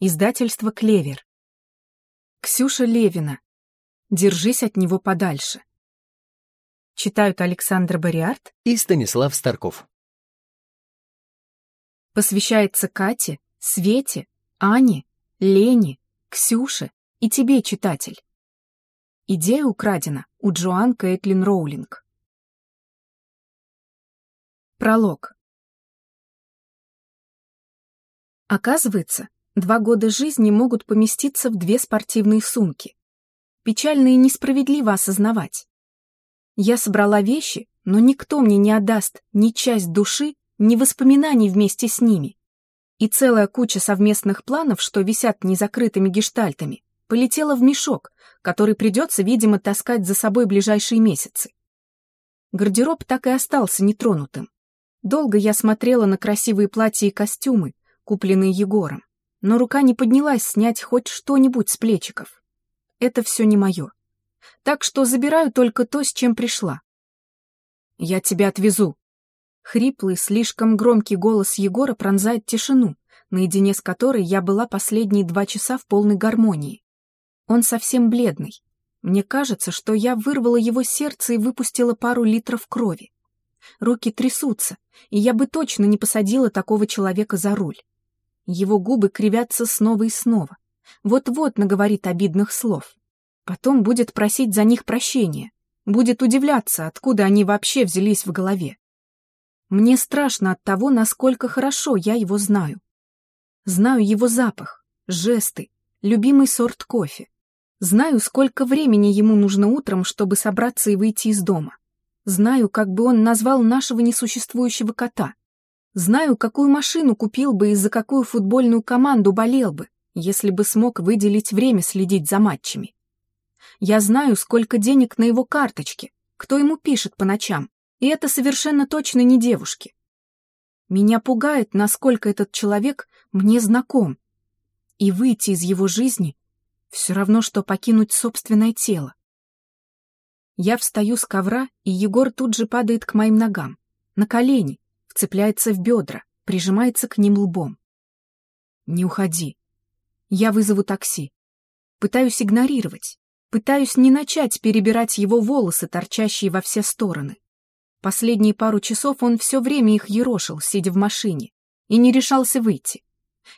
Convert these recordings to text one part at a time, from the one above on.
Издательство «Клевер». Ксюша Левина. Держись от него подальше. Читают Александр Бариарт и Станислав Старков. Посвящается Кате, Свете, Ане, Лене, Ксюше и тебе, читатель. Идея украдена у Джоан Кейтлин Роулинг. Пролог. Оказывается, Два года жизни могут поместиться в две спортивные сумки. Печально и несправедливо осознавать. Я собрала вещи, но никто мне не отдаст ни часть души, ни воспоминаний вместе с ними. И целая куча совместных планов, что висят незакрытыми гештальтами, полетела в мешок, который придется, видимо, таскать за собой ближайшие месяцы. Гардероб так и остался нетронутым. Долго я смотрела на красивые платья и костюмы, купленные Егором но рука не поднялась снять хоть что-нибудь с плечиков. Это все не мое. Так что забираю только то, с чем пришла. «Я тебя отвезу». Хриплый, слишком громкий голос Егора пронзает тишину, наедине с которой я была последние два часа в полной гармонии. Он совсем бледный. Мне кажется, что я вырвала его сердце и выпустила пару литров крови. Руки трясутся, и я бы точно не посадила такого человека за руль. Его губы кривятся снова и снова. Вот-вот наговорит обидных слов. Потом будет просить за них прощения. Будет удивляться, откуда они вообще взялись в голове. Мне страшно от того, насколько хорошо я его знаю. Знаю его запах, жесты, любимый сорт кофе. Знаю, сколько времени ему нужно утром, чтобы собраться и выйти из дома. Знаю, как бы он назвал нашего несуществующего кота. Знаю, какую машину купил бы и за какую футбольную команду болел бы, если бы смог выделить время следить за матчами. Я знаю, сколько денег на его карточке, кто ему пишет по ночам, и это совершенно точно не девушки. Меня пугает, насколько этот человек мне знаком. И выйти из его жизни все равно, что покинуть собственное тело. Я встаю с ковра, и Егор тут же падает к моим ногам, на колени, вцепляется в бедра, прижимается к ним лбом. «Не уходи. Я вызову такси. Пытаюсь игнорировать. Пытаюсь не начать перебирать его волосы, торчащие во все стороны. Последние пару часов он все время их ерошил, сидя в машине, и не решался выйти.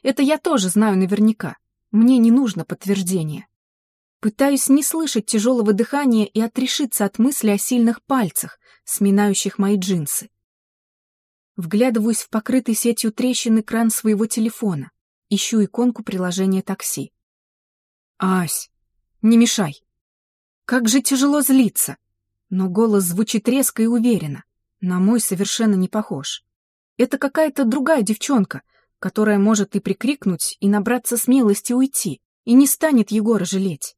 Это я тоже знаю наверняка. Мне не нужно подтверждение. Пытаюсь не слышать тяжелого дыхания и отрешиться от мысли о сильных пальцах, сминающих мои джинсы. Вглядываюсь в покрытый сетью трещин экран своего телефона. Ищу иконку приложения такси. «Ась, не мешай!» Как же тяжело злиться! Но голос звучит резко и уверенно. На мой совершенно не похож. Это какая-то другая девчонка, которая может и прикрикнуть, и набраться смелости уйти, и не станет Егора жалеть.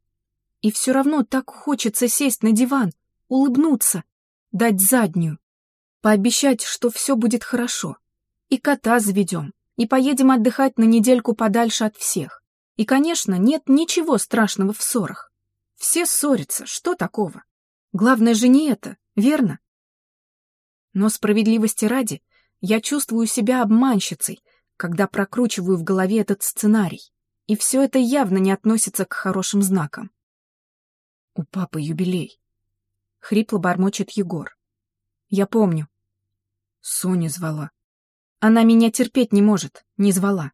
И все равно так хочется сесть на диван, улыбнуться, дать заднюю, Пообещать, что все будет хорошо. И кота заведем, и поедем отдыхать на недельку подальше от всех. И, конечно, нет ничего страшного в ссорах. Все ссорятся, что такого? Главное же не это, верно? Но справедливости ради, я чувствую себя обманщицей, когда прокручиваю в голове этот сценарий, и все это явно не относится к хорошим знакам. «У папы юбилей», — хрипло бормочет Егор. «Я помню. Соня звала. Она меня терпеть не может, не звала.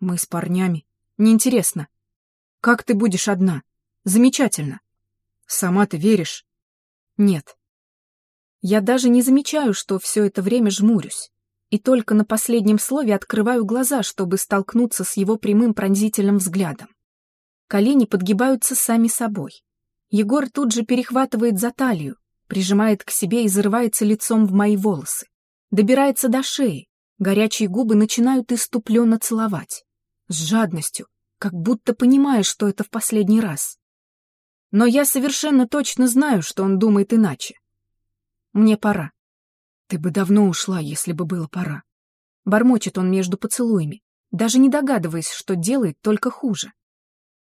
Мы с парнями. Неинтересно. Как ты будешь одна? Замечательно. Сама ты веришь? Нет. Я даже не замечаю, что все это время жмурюсь. И только на последнем слове открываю глаза, чтобы столкнуться с его прямым пронзительным взглядом. Колени подгибаются сами собой. Егор тут же перехватывает за талию, прижимает к себе и зарывается лицом в мои волосы добирается до шеи, горячие губы начинают иступленно целовать. С жадностью, как будто понимая, что это в последний раз. Но я совершенно точно знаю, что он думает иначе. Мне пора. Ты бы давно ушла, если бы было пора. Бормочет он между поцелуями, даже не догадываясь, что делает только хуже.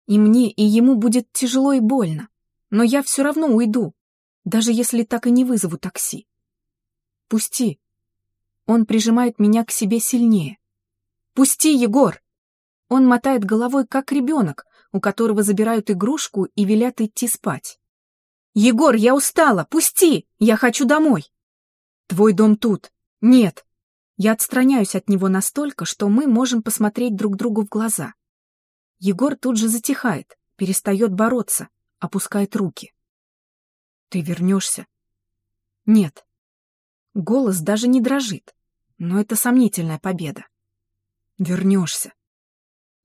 И мне, и ему будет тяжело и больно, но я все равно уйду, даже если так и не вызову такси. Пусти, он прижимает меня к себе сильнее. «Пусти, Егор!» Он мотает головой, как ребенок, у которого забирают игрушку и велят идти спать. «Егор, я устала! Пусти! Я хочу домой!» «Твой дом тут!» «Нет!» Я отстраняюсь от него настолько, что мы можем посмотреть друг другу в глаза. Егор тут же затихает, перестает бороться, опускает руки. «Ты вернешься?» «Нет». Голос даже не дрожит, но это сомнительная победа. «Вернешься».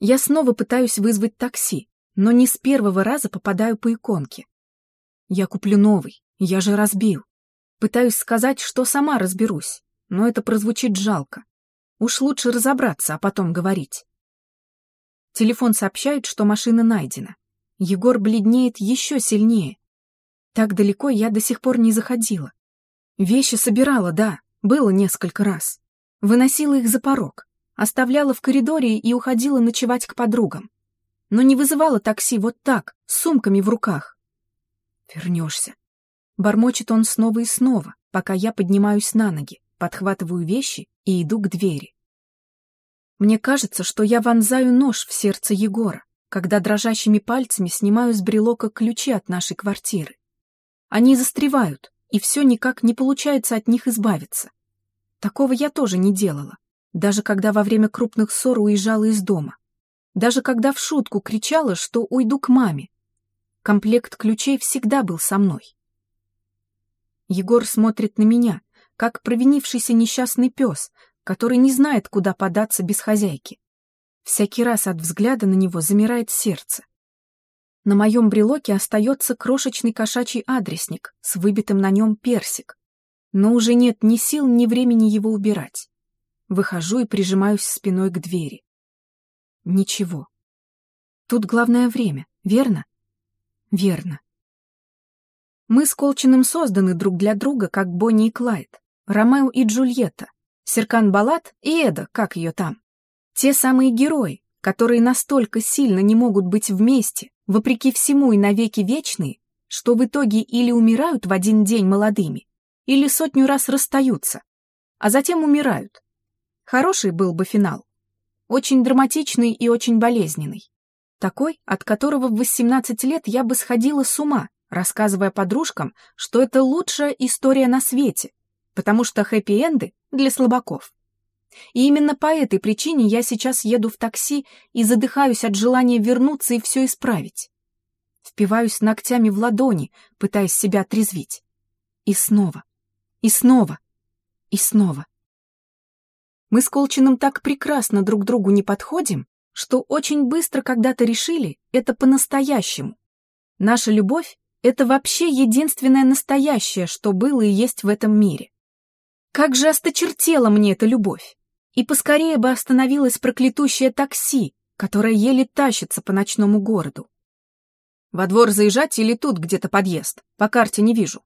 Я снова пытаюсь вызвать такси, но не с первого раза попадаю по иконке. Я куплю новый, я же разбил. Пытаюсь сказать, что сама разберусь, но это прозвучит жалко. Уж лучше разобраться, а потом говорить. Телефон сообщает, что машина найдена. Егор бледнеет еще сильнее. Так далеко я до сих пор не заходила. Вещи собирала, да, было несколько раз. Выносила их за порог, оставляла в коридоре и уходила ночевать к подругам. Но не вызывала такси вот так, с сумками в руках. Вернешься. Бормочет он снова и снова, пока я поднимаюсь на ноги, подхватываю вещи и иду к двери. Мне кажется, что я вонзаю нож в сердце Егора, когда дрожащими пальцами снимаю с брелока ключи от нашей квартиры. Они застревают, и все никак не получается от них избавиться. Такого я тоже не делала, даже когда во время крупных ссор уезжала из дома. Даже когда в шутку кричала, что уйду к маме. Комплект ключей всегда был со мной. Егор смотрит на меня, как провинившийся несчастный пес, который не знает, куда податься без хозяйки. Всякий раз от взгляда на него замирает сердце. На моем брелоке остается крошечный кошачий адресник с выбитым на нем персик. Но уже нет ни сил, ни времени его убирать. Выхожу и прижимаюсь спиной к двери. Ничего. Тут главное время, верно? Верно. Мы с Колчиным созданы друг для друга, как Бонни и Клайд, Ромео и Джульетта, Серкан Балат и Эда, как ее там. Те самые герои, которые настолько сильно не могут быть вместе, вопреки всему и навеки вечные, что в итоге или умирают в один день молодыми, или сотню раз расстаются, а затем умирают. Хороший был бы финал. Очень драматичный и очень болезненный. Такой, от которого в 18 лет я бы сходила с ума, рассказывая подружкам, что это лучшая история на свете, потому что хэппи-энды для слабаков. И именно по этой причине я сейчас еду в такси и задыхаюсь от желания вернуться и все исправить. Впиваюсь ногтями в ладони, пытаясь себя отрезвить. И снова, и снова, и снова. Мы с Колчиным так прекрасно друг другу не подходим, что очень быстро когда-то решили это по-настоящему. Наша любовь — это вообще единственное настоящее, что было и есть в этом мире. Как же осточертела мне эта любовь! И поскорее бы остановилось проклятущее такси, которое еле тащится по ночному городу. Во двор заезжать или тут где-то подъезд? По карте не вижу.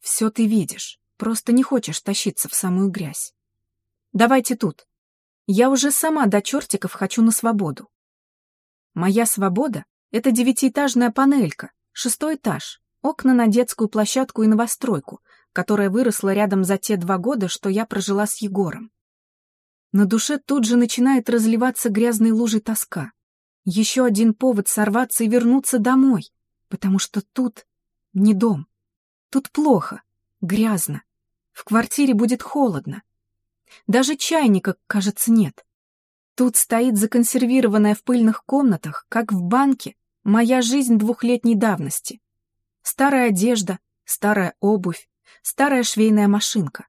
Все ты видишь, просто не хочешь тащиться в самую грязь. Давайте тут. Я уже сама до чертиков хочу на свободу. Моя свобода — это девятиэтажная панелька, шестой этаж, окна на детскую площадку и новостройку, которая выросла рядом за те два года, что я прожила с Егором. На душе тут же начинает разливаться грязной лужей тоска. Еще один повод сорваться и вернуться домой, потому что тут не дом. Тут плохо, грязно. В квартире будет холодно. Даже чайника, кажется, нет. Тут стоит законсервированная в пыльных комнатах, как в банке, моя жизнь двухлетней давности. Старая одежда, старая обувь, старая швейная машинка.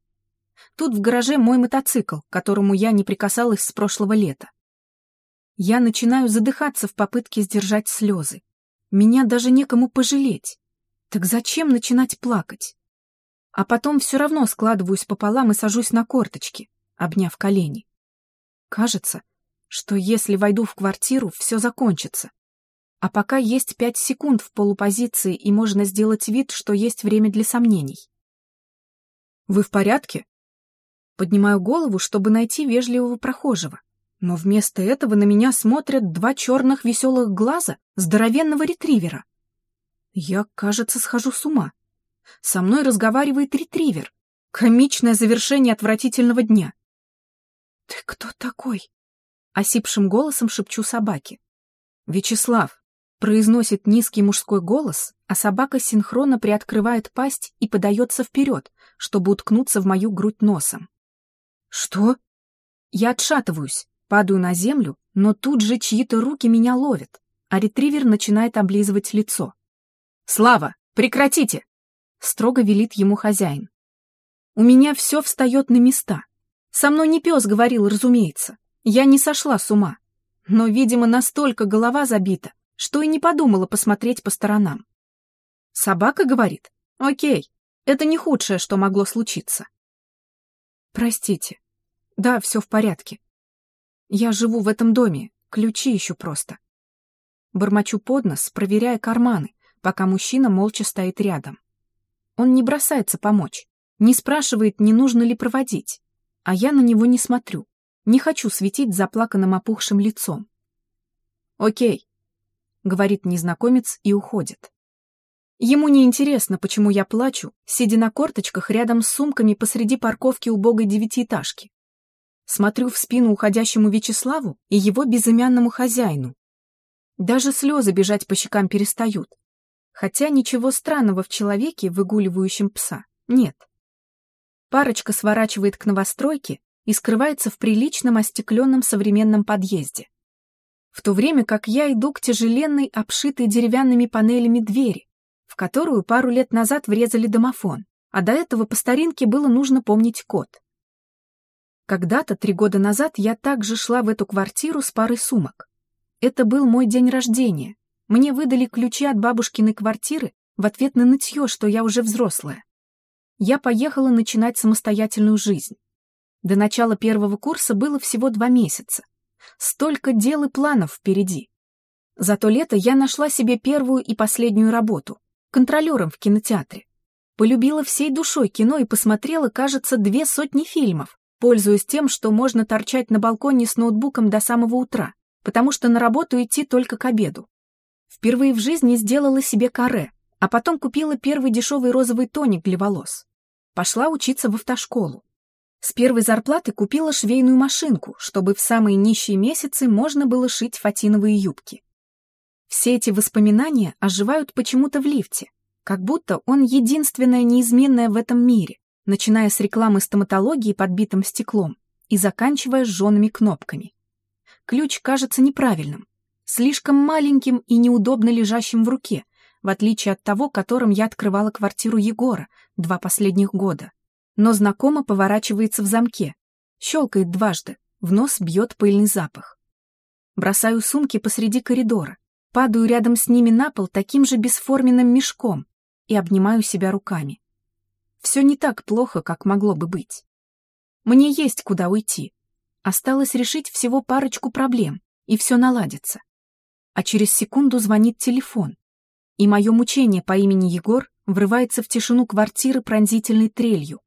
Тут в гараже мой мотоцикл, к которому я не прикасалась с прошлого лета. Я начинаю задыхаться в попытке сдержать слезы. Меня даже некому пожалеть. Так зачем начинать плакать? А потом все равно складываюсь пополам и сажусь на корточки, обняв колени. Кажется, что если войду в квартиру, все закончится. А пока есть пять секунд в полупозиции, и можно сделать вид, что есть время для сомнений. «Вы в порядке?» Поднимаю голову, чтобы найти вежливого прохожего. Но вместо этого на меня смотрят два черных веселых глаза здоровенного ретривера. Я, кажется, схожу с ума. Со мной разговаривает ретривер. Комичное завершение отвратительного дня. «Ты кто такой?» Осипшим голосом шепчу собаке. «Вячеслав!» произносит низкий мужской голос, а собака синхронно приоткрывает пасть и подается вперед, чтобы уткнуться в мою грудь носом. «Что?» Я отшатываюсь, падаю на землю, но тут же чьи-то руки меня ловят, а ретривер начинает облизывать лицо. «Слава, прекратите!» — строго велит ему хозяин. У меня все встает на места. Со мной не пес говорил, разумеется. Я не сошла с ума. Но, видимо, настолько голова забита, что и не подумала посмотреть по сторонам. Собака говорит, окей, это не худшее, что могло случиться. Простите. Да, все в порядке. Я живу в этом доме, ключи ищу просто. Бормочу под нос, проверяя карманы, пока мужчина молча стоит рядом. Он не бросается помочь. Не спрашивает, не нужно ли проводить. А я на него не смотрю. Не хочу светить заплаканным опухшим лицом. «Окей», — говорит незнакомец и уходит. Ему не интересно, почему я плачу, сидя на корточках рядом с сумками посреди парковки убогой девятиэтажки. Смотрю в спину уходящему Вячеславу и его безымянному хозяину. Даже слезы бежать по щекам перестают. Хотя ничего странного в человеке, выгуливающем пса, нет. Парочка сворачивает к новостройке и скрывается в приличном остекленном современном подъезде. В то время как я иду к тяжеленной, обшитой деревянными панелями двери, в которую пару лет назад врезали домофон, а до этого по старинке было нужно помнить код. Когда-то, три года назад, я также шла в эту квартиру с парой сумок. Это был мой день рождения. Мне выдали ключи от бабушкиной квартиры в ответ на нытье, что я уже взрослая я поехала начинать самостоятельную жизнь. До начала первого курса было всего два месяца. Столько дел и планов впереди. За то лето я нашла себе первую и последнюю работу — контролером в кинотеатре. Полюбила всей душой кино и посмотрела, кажется, две сотни фильмов, пользуясь тем, что можно торчать на балконе с ноутбуком до самого утра, потому что на работу идти только к обеду. Впервые в жизни сделала себе каре, а потом купила первый дешевый розовый тоник для волос. Пошла учиться в автошколу. С первой зарплаты купила швейную машинку, чтобы в самые нищие месяцы можно было шить фатиновые юбки. Все эти воспоминания оживают почему-то в лифте, как будто он единственное неизменное в этом мире, начиная с рекламы стоматологии подбитым стеклом и заканчивая сжёными кнопками. Ключ кажется неправильным, слишком маленьким и неудобно лежащим в руке, в отличие от того, которым я открывала квартиру Егора два последних года. Но знакомо поворачивается в замке, щелкает дважды, в нос бьет пыльный запах. Бросаю сумки посреди коридора, падаю рядом с ними на пол таким же бесформенным мешком и обнимаю себя руками. Все не так плохо, как могло бы быть. Мне есть куда уйти. Осталось решить всего парочку проблем, и все наладится. А через секунду звонит телефон и мое мучение по имени Егор врывается в тишину квартиры пронзительной трелью.